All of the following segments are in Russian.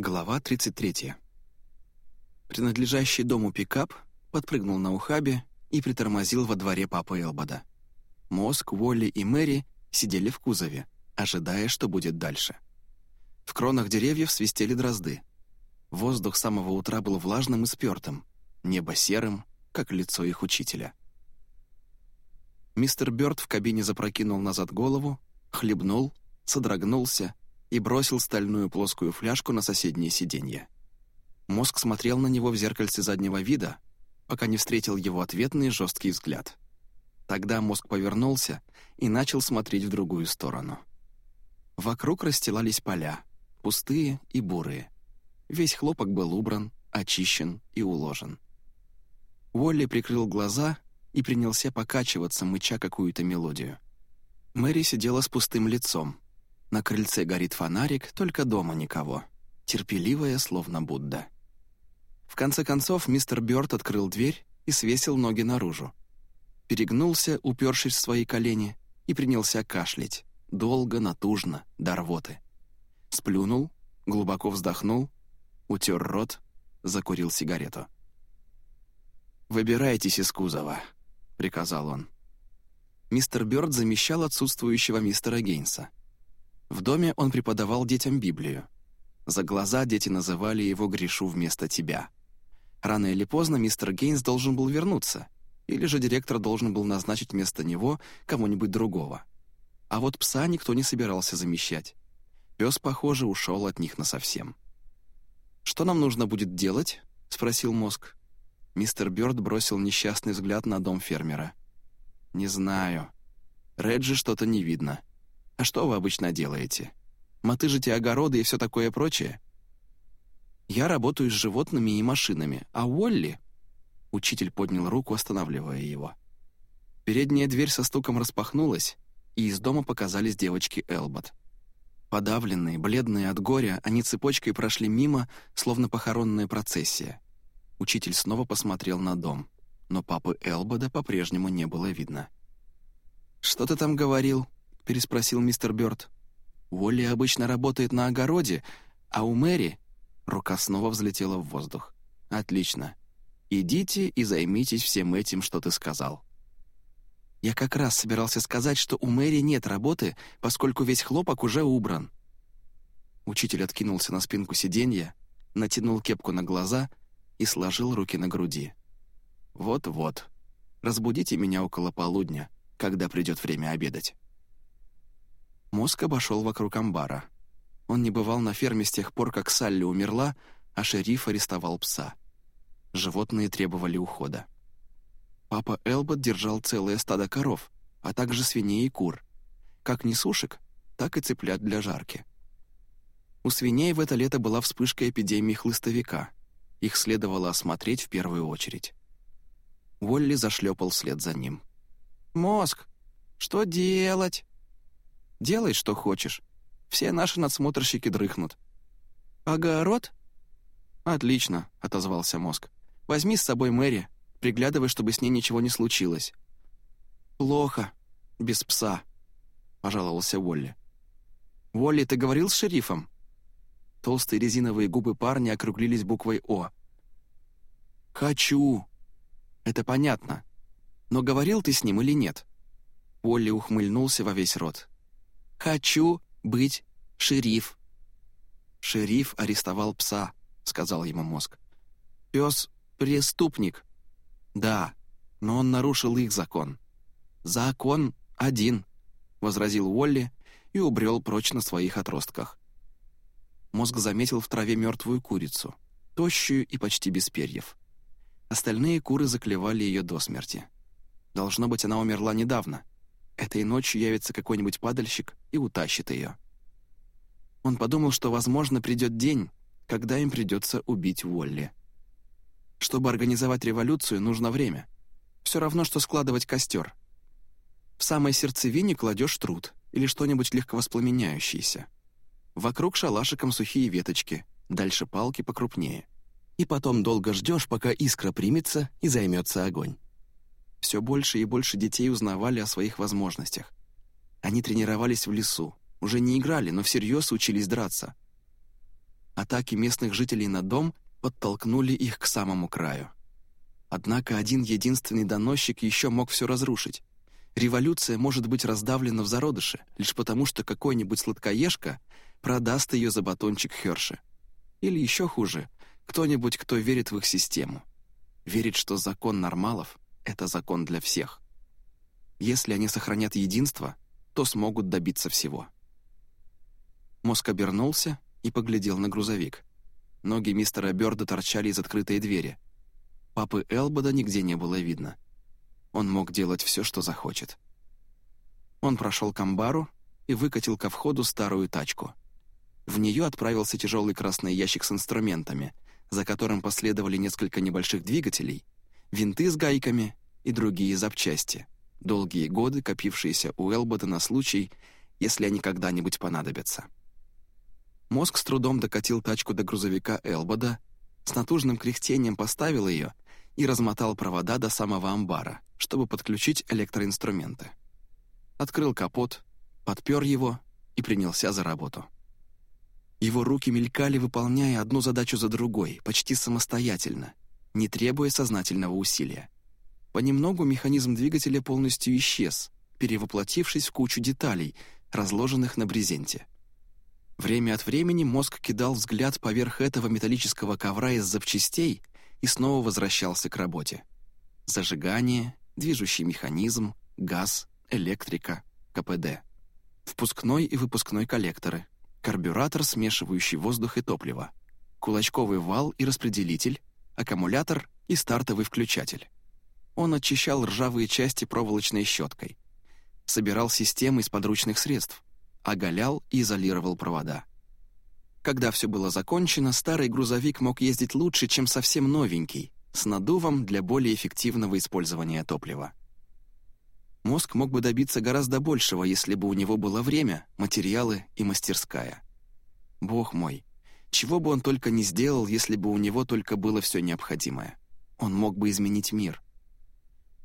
Глава 33. Принадлежащий дому пикап подпрыгнул на ухабе и притормозил во дворе папы Элбода. Мозг, Уолли и Мэри сидели в кузове, ожидая, что будет дальше. В кронах деревьев свистели дрозды. Воздух с самого утра был влажным и спёртым, небо серым, как лицо их учителя. Мистер Бёрд в кабине запрокинул назад голову, хлебнул, содрогнулся и бросил стальную плоскую фляжку на соседнее сиденье. Мозг смотрел на него в зеркальце заднего вида, пока не встретил его ответный жесткий взгляд. Тогда мозг повернулся и начал смотреть в другую сторону. Вокруг расстилались поля, пустые и бурые. Весь хлопок был убран, очищен и уложен. Уолли прикрыл глаза и принялся покачиваться, мыча какую-то мелодию. Мэри сидела с пустым лицом, на крыльце горит фонарик, только дома никого. Терпеливая, словно Будда. В конце концов, мистер Бёрд открыл дверь и свесил ноги наружу. Перегнулся, упершись в свои колени, и принялся кашлять. Долго, натужно, до рвоты. Сплюнул, глубоко вздохнул, утер рот, закурил сигарету. «Выбирайтесь из кузова», — приказал он. Мистер Бёрд замещал отсутствующего мистера Гейнса. В доме он преподавал детям Библию. За глаза дети называли его «грешу вместо тебя». Рано или поздно мистер Гейнс должен был вернуться, или же директор должен был назначить вместо него кого-нибудь другого. А вот пса никто не собирался замещать. Пес, похоже, ушел от них насовсем. «Что нам нужно будет делать?» — спросил мозг. Мистер Бёрд бросил несчастный взгляд на дом фермера. «Не знаю. Реджи что-то не видно. А что вы обычно делаете? Мотыжите огороды и все такое прочее? Я работаю с животными и машинами, а Уолли... Учитель поднял руку, останавливая его. Передняя дверь со стуком распахнулась, и из дома показались девочки Элбот. Подавленные, бледные от горя, они цепочкой прошли мимо, словно похоронная процессия. Учитель снова посмотрел на дом, но папы Элбота по-прежнему не было видно. «Что ты там говорил?» Переспросил мистер Бёрд. «Уолли обычно работает на огороде, а у Мэри...» Рука снова взлетела в воздух. «Отлично. Идите и займитесь всем этим, что ты сказал». «Я как раз собирался сказать, что у Мэри нет работы, поскольку весь хлопок уже убран». Учитель откинулся на спинку сиденья, натянул кепку на глаза и сложил руки на груди. «Вот-вот. Разбудите меня около полудня, когда придет время обедать». Мозг обошел вокруг амбара. Он не бывал на ферме с тех пор, как Салли умерла, а шериф арестовал пса. Животные требовали ухода. Папа Элбот держал целое стадо коров, а также свиней и кур. Как несушек, так и цыплят для жарки. У свиней в это лето была вспышка эпидемии хлыстовика. Их следовало осмотреть в первую очередь. Волли зашлепал вслед за ним. «Мозг, что делать?» Делай, что хочешь. Все наши надсмотрщики дрыхнут». «Огород?» «Отлично», — отозвался мозг. «Возьми с собой Мэри, приглядывай, чтобы с ней ничего не случилось». «Плохо. Без пса», — пожаловался Уолли. «Уолли, ты говорил с шерифом?» Толстые резиновые губы парня округлились буквой «О». «Хочу». «Это понятно. Но говорил ты с ним или нет?» Уолли ухмыльнулся во весь рот. «Хочу быть шериф». «Шериф арестовал пса», — сказал ему мозг. «Пес — преступник». «Да, но он нарушил их закон». «Закон один», — возразил Уолли и убрел прочь на своих отростках. Мозг заметил в траве мертвую курицу, тощую и почти без перьев. Остальные куры заклевали ее до смерти. Должно быть, она умерла недавно — Этой ночью явится какой-нибудь падальщик и утащит ее. Он подумал, что, возможно, придет день, когда им придется убить Уолли. Чтобы организовать революцию, нужно время. Все равно, что складывать костер. В самой сердцевине кладешь труд или что-нибудь легковоспламеняющееся. Вокруг шалашиком сухие веточки, дальше палки покрупнее. И потом долго ждешь, пока искра примется и займется огонь. Все больше и больше детей узнавали о своих возможностях. Они тренировались в лесу, уже не играли, но всерьез учились драться. Атаки местных жителей на дом подтолкнули их к самому краю. Однако один единственный доносчик еще мог все разрушить. Революция может быть раздавлена в зародыше лишь потому, что какой-нибудь сладкоежка продаст ее за батончик Херши. Или еще хуже, кто-нибудь, кто верит в их систему. Верит, что закон нормалов — это закон для всех. Если они сохранят единство, то смогут добиться всего. Мозг обернулся и поглядел на грузовик. Ноги мистера Бёрда торчали из открытой двери. Папы Элбода нигде не было видно. Он мог делать все, что захочет. Он прошел к амбару и выкатил ко входу старую тачку. В нее отправился тяжелый красный ящик с инструментами, за которым последовали несколько небольших двигателей, винты с гайками и другие запчасти, долгие годы копившиеся у Элбота на случай, если они когда-нибудь понадобятся. Мозг с трудом докатил тачку до грузовика Элбода, с натужным кряхтением поставил ее и размотал провода до самого амбара, чтобы подключить электроинструменты. Открыл капот, подпер его и принялся за работу. Его руки мелькали, выполняя одну задачу за другой, почти самостоятельно, не требуя сознательного усилия. Понемногу механизм двигателя полностью исчез, перевоплотившись в кучу деталей, разложенных на брезенте. Время от времени мозг кидал взгляд поверх этого металлического ковра из запчастей и снова возвращался к работе. Зажигание, движущий механизм, газ, электрика, КПД. Впускной и выпускной коллекторы, карбюратор, смешивающий воздух и топливо, кулачковый вал и распределитель, аккумулятор и стартовый включатель. Он очищал ржавые части проволочной щеткой, собирал системы из подручных средств, оголял и изолировал провода. Когда все было закончено, старый грузовик мог ездить лучше, чем совсем новенький, с надувом для более эффективного использования топлива. Мозг мог бы добиться гораздо большего, если бы у него было время, материалы и мастерская. Бог мой, чего бы он только не сделал, если бы у него только было все необходимое. Он мог бы изменить мир.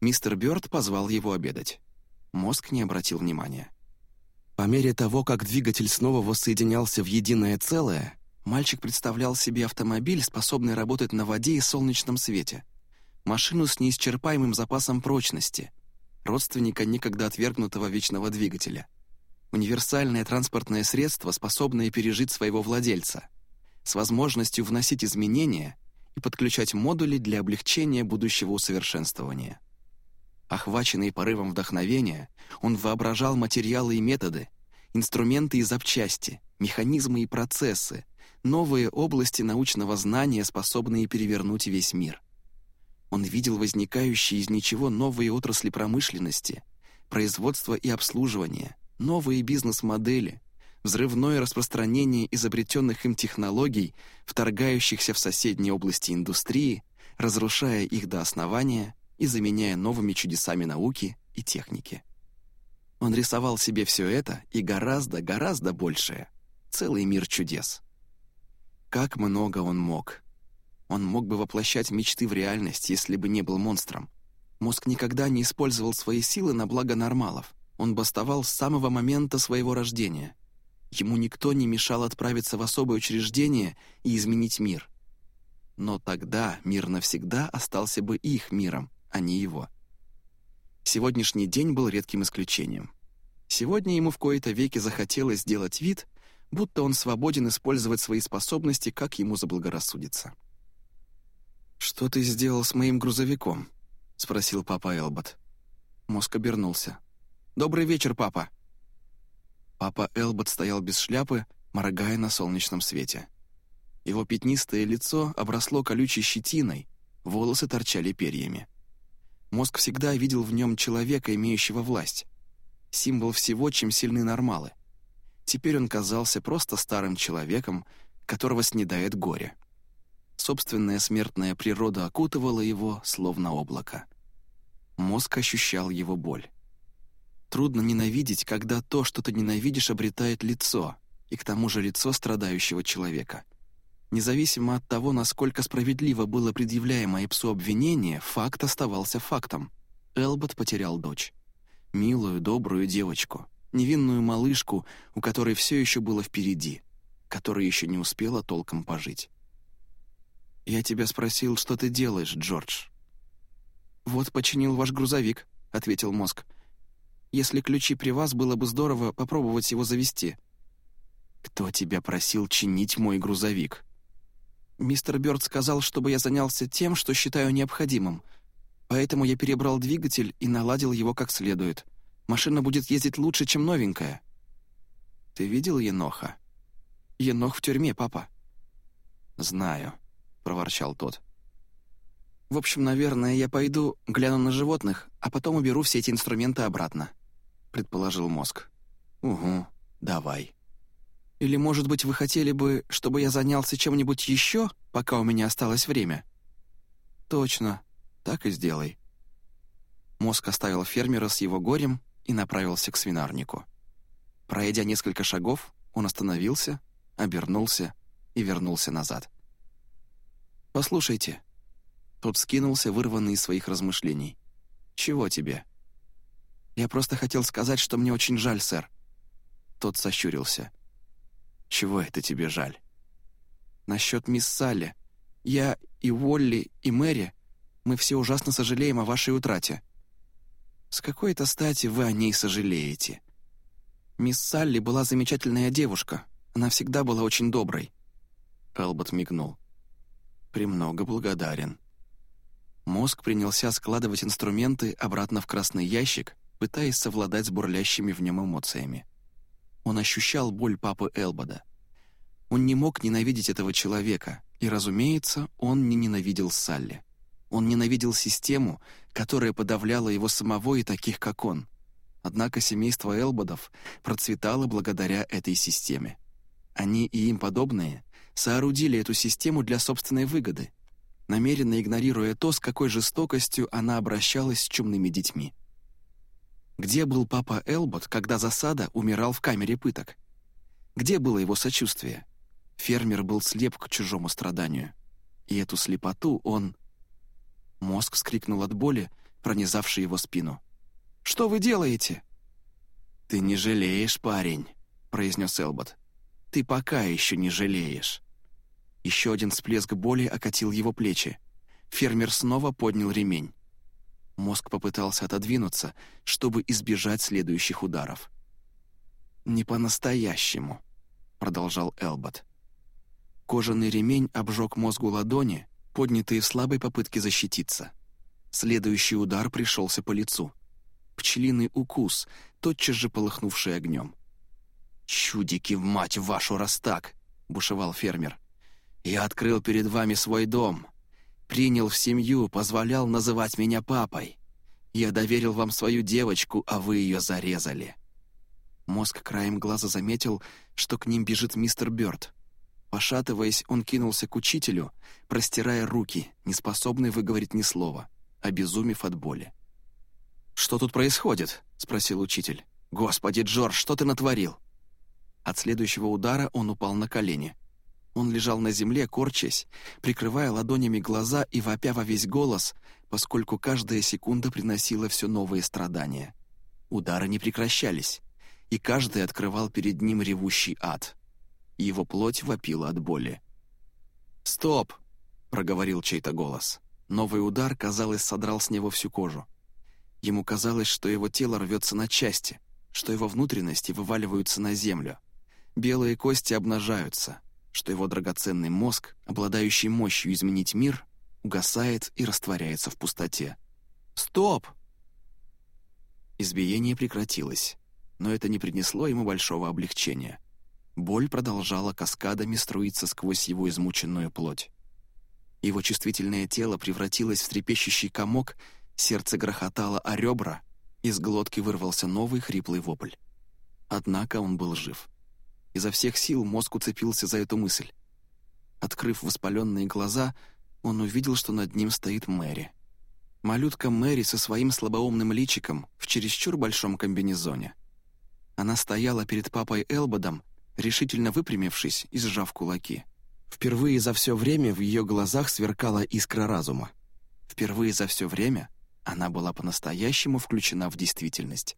Мистер Бёрд позвал его обедать. Мозг не обратил внимания. По мере того, как двигатель снова воссоединялся в единое целое, мальчик представлял себе автомобиль, способный работать на воде и солнечном свете. Машину с неисчерпаемым запасом прочности, родственника некогда отвергнутого вечного двигателя. Универсальное транспортное средство, способное пережить своего владельца, с возможностью вносить изменения и подключать модули для облегчения будущего усовершенствования. Охваченный порывом вдохновения, он воображал материалы и методы, инструменты и запчасти, механизмы и процессы, новые области научного знания, способные перевернуть весь мир. Он видел возникающие из ничего новые отрасли промышленности, производство и обслуживание, новые бизнес-модели, взрывное распространение изобретенных им технологий, вторгающихся в соседние области индустрии, разрушая их до основания и заменяя новыми чудесами науки и техники. Он рисовал себе все это и гораздо, гораздо большее. Целый мир чудес. Как много он мог. Он мог бы воплощать мечты в реальность, если бы не был монстром. Мозг никогда не использовал свои силы на благо нормалов. Он бастовал с самого момента своего рождения. Ему никто не мешал отправиться в особое учреждение и изменить мир. Но тогда мир навсегда остался бы их миром, а не его. Сегодняшний день был редким исключением. Сегодня ему в кои-то веки захотелось сделать вид, будто он свободен использовать свои способности, как ему заблагорассудится. «Что ты сделал с моим грузовиком?» — спросил папа Элбот. Мозг обернулся. «Добрый вечер, папа!» Папа Элбот стоял без шляпы, моргая на солнечном свете. Его пятнистое лицо обросло колючей щетиной, волосы торчали перьями. Мозг всегда видел в нем человека, имеющего власть. Символ всего, чем сильны нормалы. Теперь он казался просто старым человеком, которого снедает горе. Собственная смертная природа окутывала его, словно облако. Мозг ощущал его боль. Трудно ненавидеть, когда то, что ты ненавидишь, обретает лицо, и к тому же лицо страдающего человека — Независимо от того, насколько справедливо было предъявляемое псу обвинение, факт оставался фактом. Элбот потерял дочь. Милую, добрую девочку, невинную малышку, у которой все еще было впереди. которая еще не успела толком пожить. «Я тебя спросил, что ты делаешь, Джордж?» «Вот починил ваш грузовик», — ответил мозг. «Если ключи при вас, было бы здорово попробовать его завести». «Кто тебя просил чинить мой грузовик?» «Мистер Бёрд сказал, чтобы я занялся тем, что считаю необходимым. Поэтому я перебрал двигатель и наладил его как следует. Машина будет ездить лучше, чем новенькая». «Ты видел Еноха?» «Енох в тюрьме, папа». «Знаю», — проворчал тот. «В общем, наверное, я пойду, гляну на животных, а потом уберу все эти инструменты обратно», — предположил мозг. «Угу, давай». «Или, может быть, вы хотели бы, чтобы я занялся чем-нибудь еще, пока у меня осталось время?» «Точно, так и сделай». Мозг оставил фермера с его горем и направился к свинарнику. Пройдя несколько шагов, он остановился, обернулся и вернулся назад. «Послушайте». Тот скинулся, вырванный из своих размышлений. «Чего тебе?» «Я просто хотел сказать, что мне очень жаль, сэр». Тот сощурился. «Чего это тебе жаль?» «Насчет мисс Салли. Я и Уолли, и Мэри, мы все ужасно сожалеем о вашей утрате». «С какой-то стати вы о ней сожалеете?» «Мисс Салли была замечательная девушка. Она всегда была очень доброй». Элбот мигнул. «Премного благодарен». Мозг принялся складывать инструменты обратно в красный ящик, пытаясь совладать с бурлящими в нем эмоциями. Он ощущал боль папы Элбода. Он не мог ненавидеть этого человека, и, разумеется, он не ненавидел Салли. Он ненавидел систему, которая подавляла его самого и таких, как он. Однако семейство Элбодов процветало благодаря этой системе. Они и им подобные соорудили эту систему для собственной выгоды, намеренно игнорируя то, с какой жестокостью она обращалась с чумными детьми. Где был папа Элбот, когда засада умирал в камере пыток? Где было его сочувствие? Фермер был слеп к чужому страданию. И эту слепоту он... Мозг вскрикнул от боли, пронизавшей его спину. «Что вы делаете?» «Ты не жалеешь, парень», — произнес Элбот. «Ты пока еще не жалеешь». Еще один всплеск боли окатил его плечи. Фермер снова поднял ремень. Мозг попытался отодвинуться, чтобы избежать следующих ударов. «Не по-настоящему», — продолжал Элбот. Кожаный ремень обжег мозгу ладони, поднятые в слабой попытке защититься. Следующий удар пришелся по лицу. Пчелиный укус, тотчас же полыхнувший огнем. «Чудики, в мать вашу, раз так!» — бушевал фермер. «Я открыл перед вами свой дом, принял в семью, позволял называть меня папой. Я доверил вам свою девочку, а вы ее зарезали». Мозг краем глаза заметил, что к ним бежит мистер Бёрд. Пошатываясь, он кинулся к учителю, простирая руки, неспособный выговорить ни слова, обезумев от боли. «Что тут происходит?» — спросил учитель. «Господи, Джордж, что ты натворил?» От следующего удара он упал на колени. Он лежал на земле, корчась, прикрывая ладонями глаза и вопя во весь голос, поскольку каждая секунда приносила все новые страдания. Удары не прекращались, и каждый открывал перед ним ревущий ад. Его плоть вопила от боли. «Стоп!» — проговорил чей-то голос. Новый удар, казалось, содрал с него всю кожу. Ему казалось, что его тело рвется на части, что его внутренности вываливаются на землю. Белые кости обнажаются, что его драгоценный мозг, обладающий мощью изменить мир, угасает и растворяется в пустоте. «Стоп!» Избиение прекратилось, но это не принесло ему большого облегчения. Боль продолжала каскадами струиться сквозь его измученную плоть. Его чувствительное тело превратилось в трепещущий комок, сердце грохотало о ребра, из глотки вырвался новый хриплый вопль. Однако он был жив. Изо всех сил мозг уцепился за эту мысль. Открыв воспаленные глаза, он увидел, что над ним стоит Мэри. Малютка Мэри со своим слабоумным личиком в чересчур большом комбинезоне. Она стояла перед папой Элбодом, решительно выпрямившись и сжав кулаки. Впервые за все время в ее глазах сверкала искра разума. Впервые за все время она была по-настоящему включена в действительность.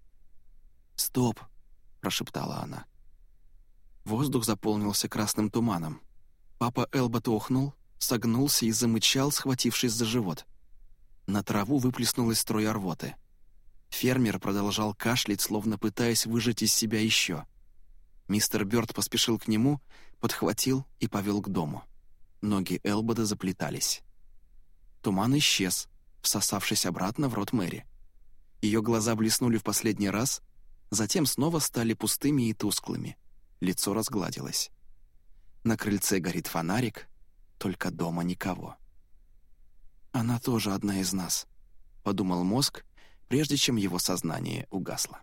«Стоп!» — прошептала она. Воздух заполнился красным туманом. Папа Элбот охнул, согнулся и замычал, схватившись за живот. На траву выплеснулась струя рвоты. Фермер продолжал кашлять, словно пытаясь выжать из себя еще. Мистер Бёрд поспешил к нему, подхватил и повел к дому. Ноги Элбота заплетались. Туман исчез, всосавшись обратно в рот Мэри. Ее глаза блеснули в последний раз, затем снова стали пустыми и тусклыми. Лицо разгладилось. На крыльце горит фонарик, только дома никого. «Она тоже одна из нас», — подумал мозг, прежде чем его сознание угасло.